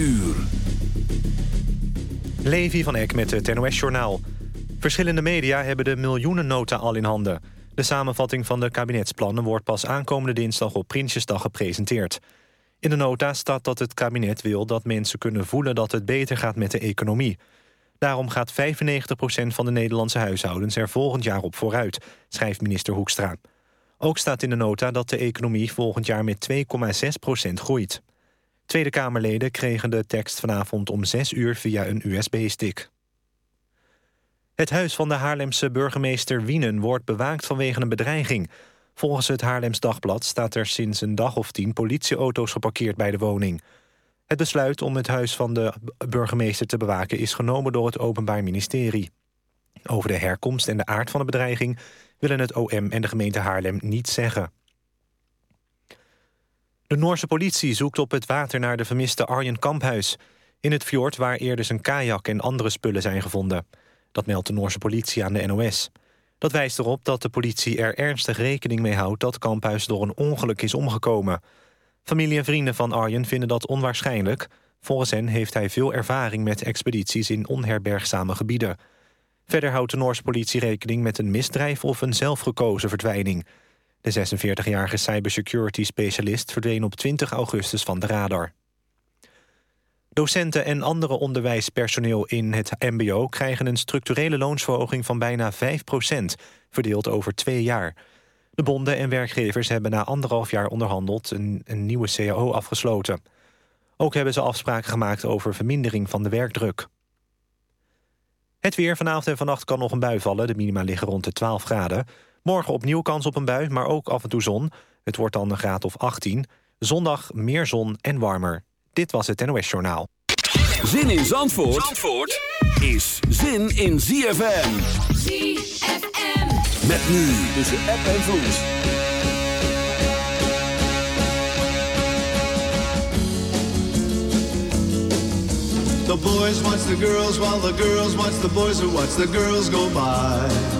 uur. Levi van Eck met het NOS-journaal. Verschillende media hebben de miljoenennota al in handen. De samenvatting van de kabinetsplannen wordt pas aankomende dinsdag op Prinsjesdag gepresenteerd. In de nota staat dat het kabinet wil dat mensen kunnen voelen dat het beter gaat met de economie. Daarom gaat 95% van de Nederlandse huishoudens er volgend jaar op vooruit, schrijft minister Hoekstra. Ook staat in de nota dat de economie volgend jaar met 2,6% groeit. Tweede Kamerleden kregen de tekst vanavond om 6 uur via een USB-stick. Het huis van de Haarlemse burgemeester Wienen wordt bewaakt vanwege een bedreiging. Volgens het Haarlems Dagblad staat er sinds een dag of tien politieauto's geparkeerd bij de woning. Het besluit om het huis van de burgemeester te bewaken is genomen door het Openbaar Ministerie. Over de herkomst en de aard van de bedreiging willen het OM en de gemeente Haarlem niet zeggen. De Noorse politie zoekt op het water naar de vermiste Arjen Kamphuis... in het fjord waar eerder zijn kajak en andere spullen zijn gevonden. Dat meldt de Noorse politie aan de NOS. Dat wijst erop dat de politie er ernstig rekening mee houdt... dat Kamphuis door een ongeluk is omgekomen. Familie en vrienden van Arjen vinden dat onwaarschijnlijk. Volgens hen heeft hij veel ervaring met expedities in onherbergzame gebieden. Verder houdt de Noorse politie rekening met een misdrijf... of een zelfgekozen verdwijning... De 46-jarige cybersecurity-specialist verdween op 20 augustus van de radar. Docenten en andere onderwijspersoneel in het mbo... krijgen een structurele loonsverhoging van bijna 5% verdeeld over twee jaar. De bonden en werkgevers hebben na anderhalf jaar onderhandeld... een, een nieuwe CAO afgesloten. Ook hebben ze afspraken gemaakt over vermindering van de werkdruk. Het weer vanavond en vannacht kan nog een bui vallen. De minima liggen rond de 12 graden. Morgen opnieuw kans op een bui, maar ook af en toe zon. Het wordt dan een graad of 18. Zondag meer zon en warmer. Dit was het NOS Journaal. Zin in Zandvoort, Zandvoort is zin in ZFM. ZFM. Met nu tussen app en vloed. The boys watch the girls while the girls watch the boys who watch the girls go by.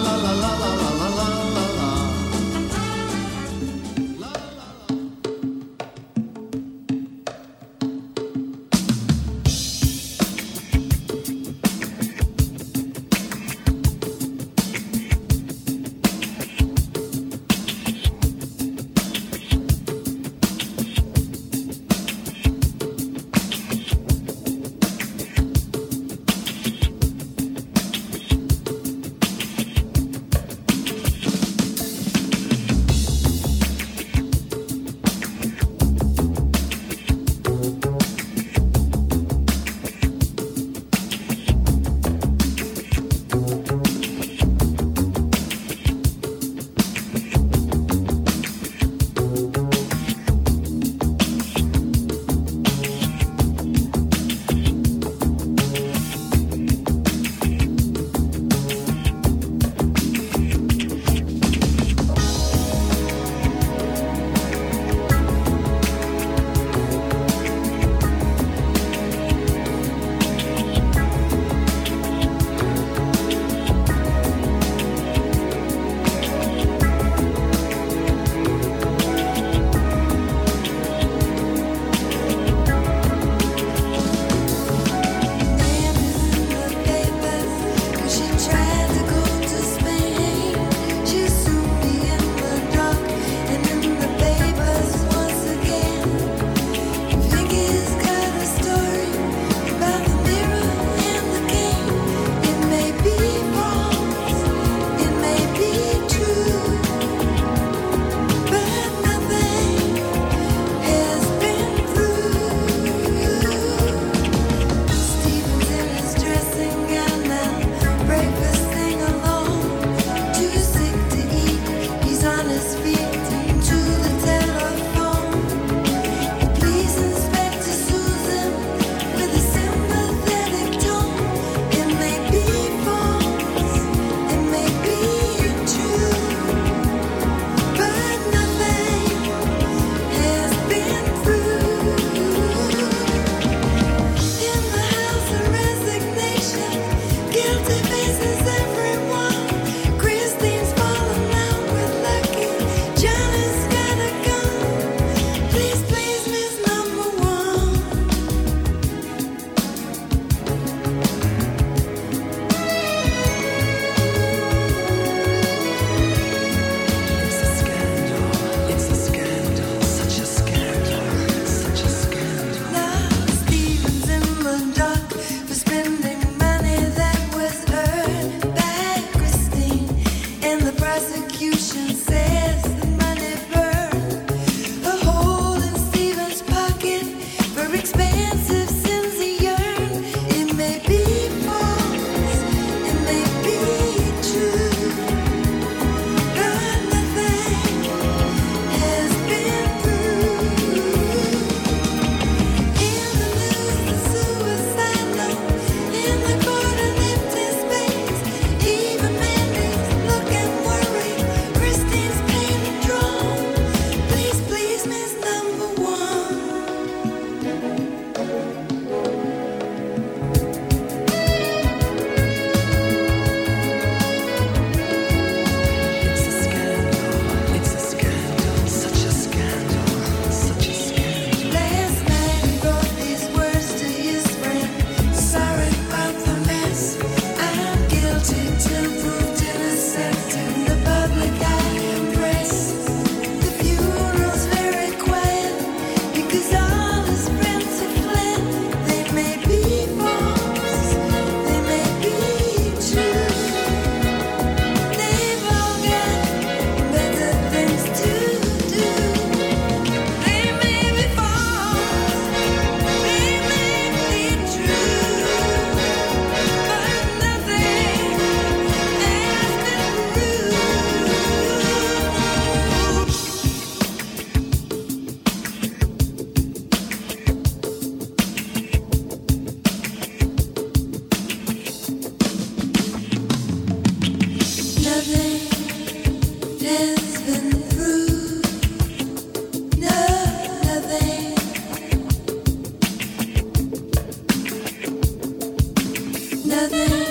together.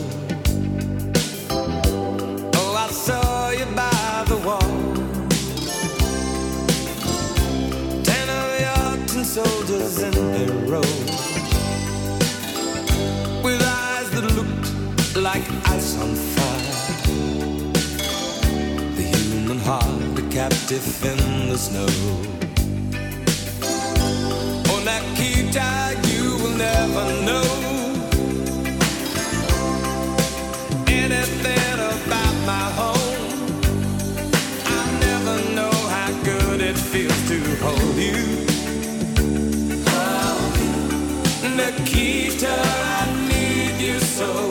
On fire The human heart, a captive in the snow Oh, Nikita, you will never know Anything about my home I never know how good it feels to hold you. Hold you. Nikita, I need you so.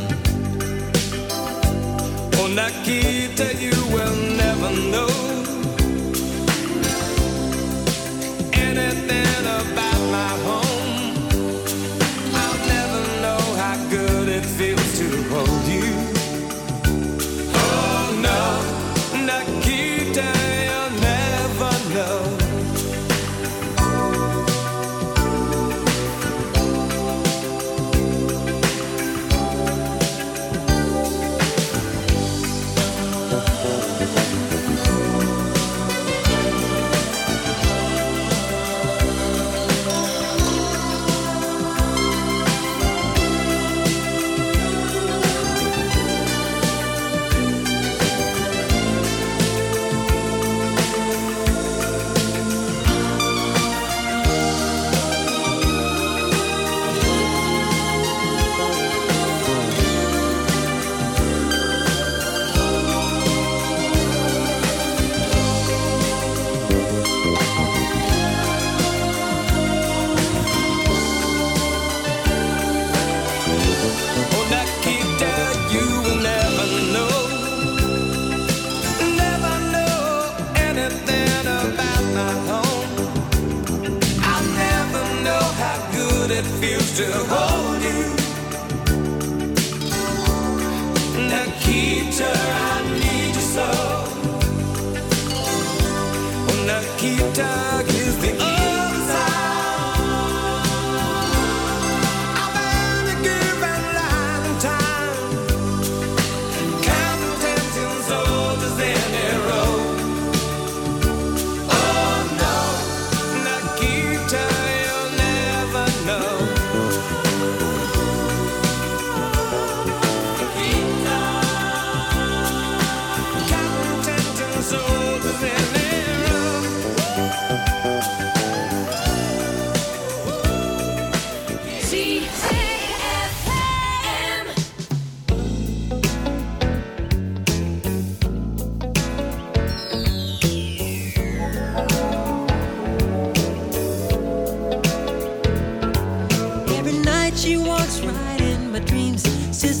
Oh, that you will never know to hold you.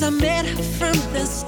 I met her from the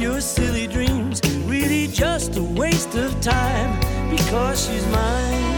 your silly dreams really just a waste of time because she's mine.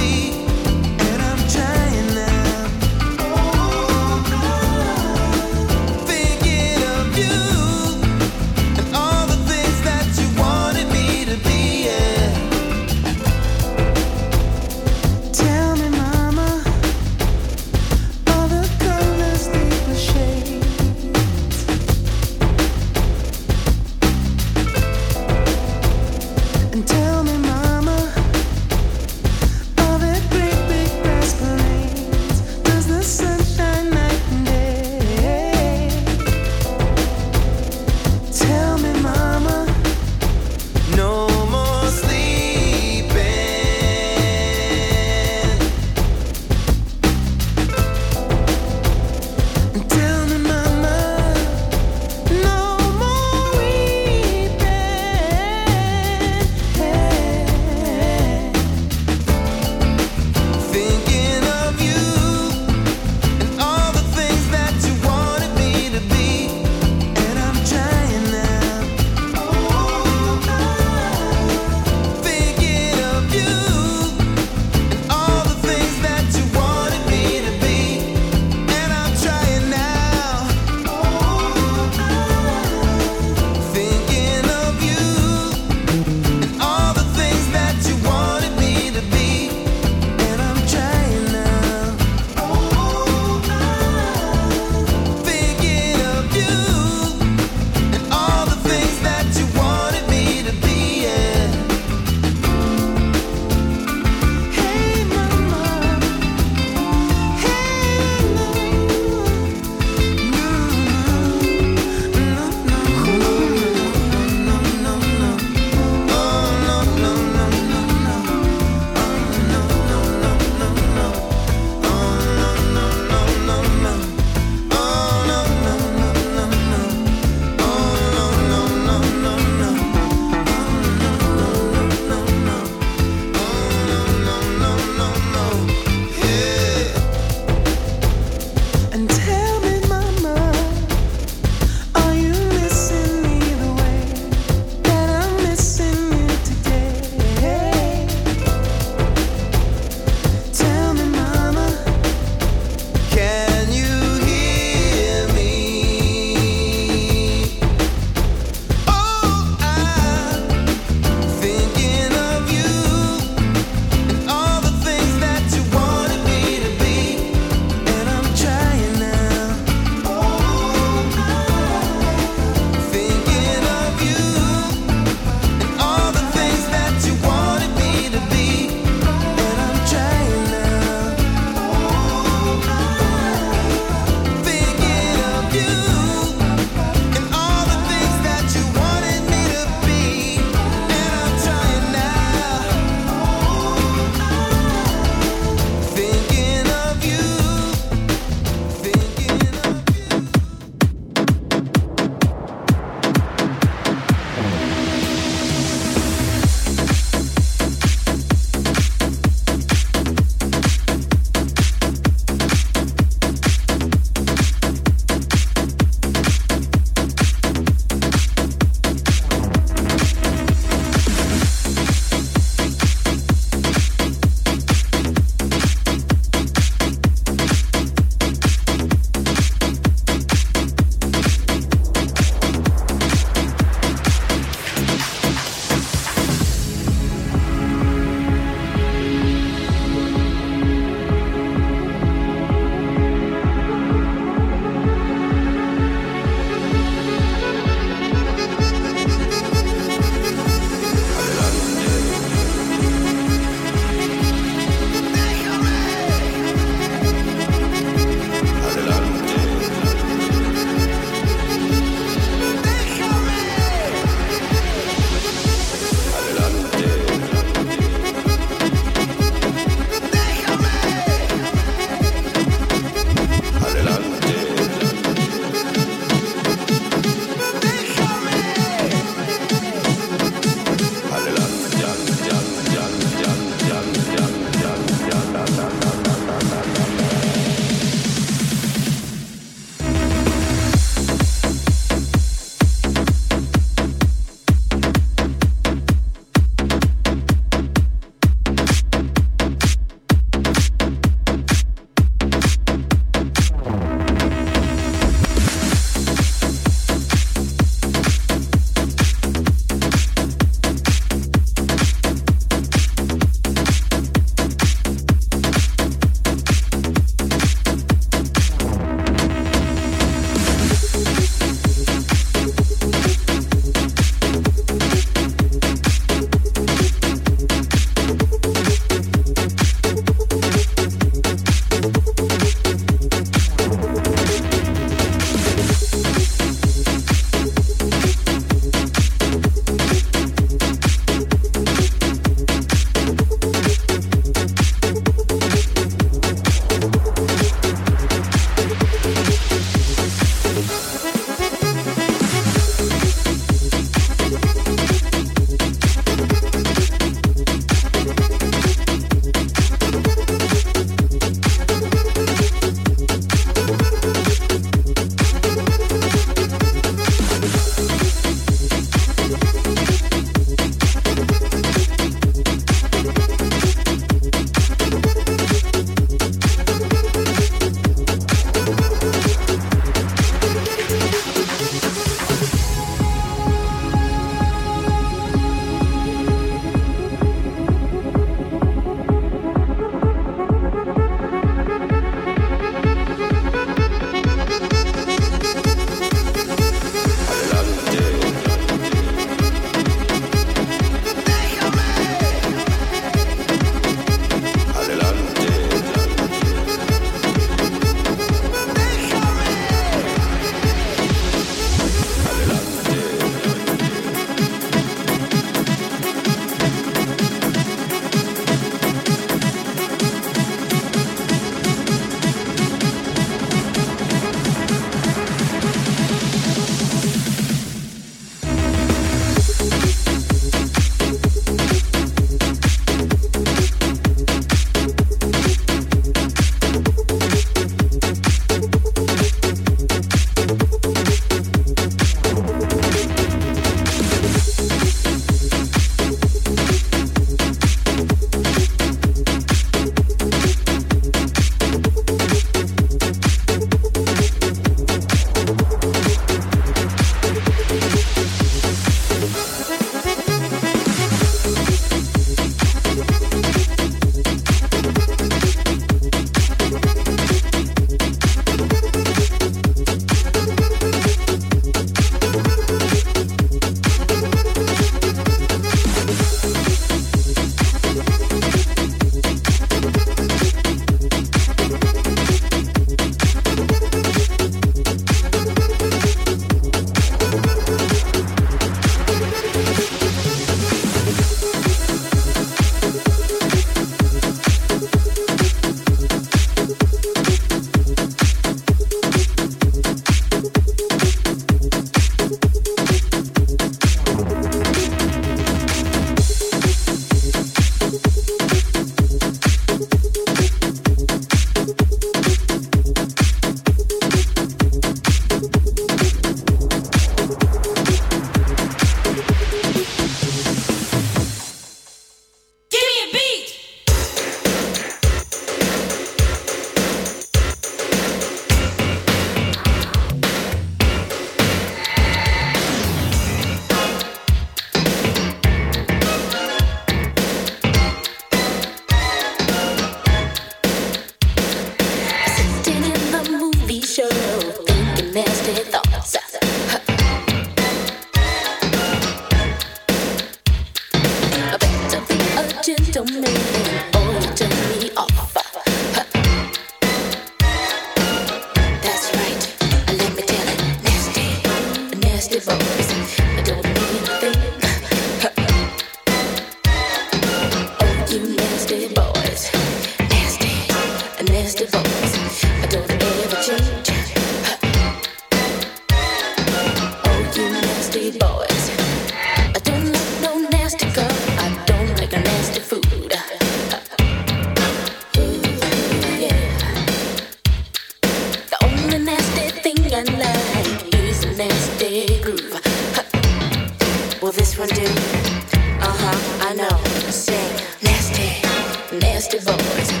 festival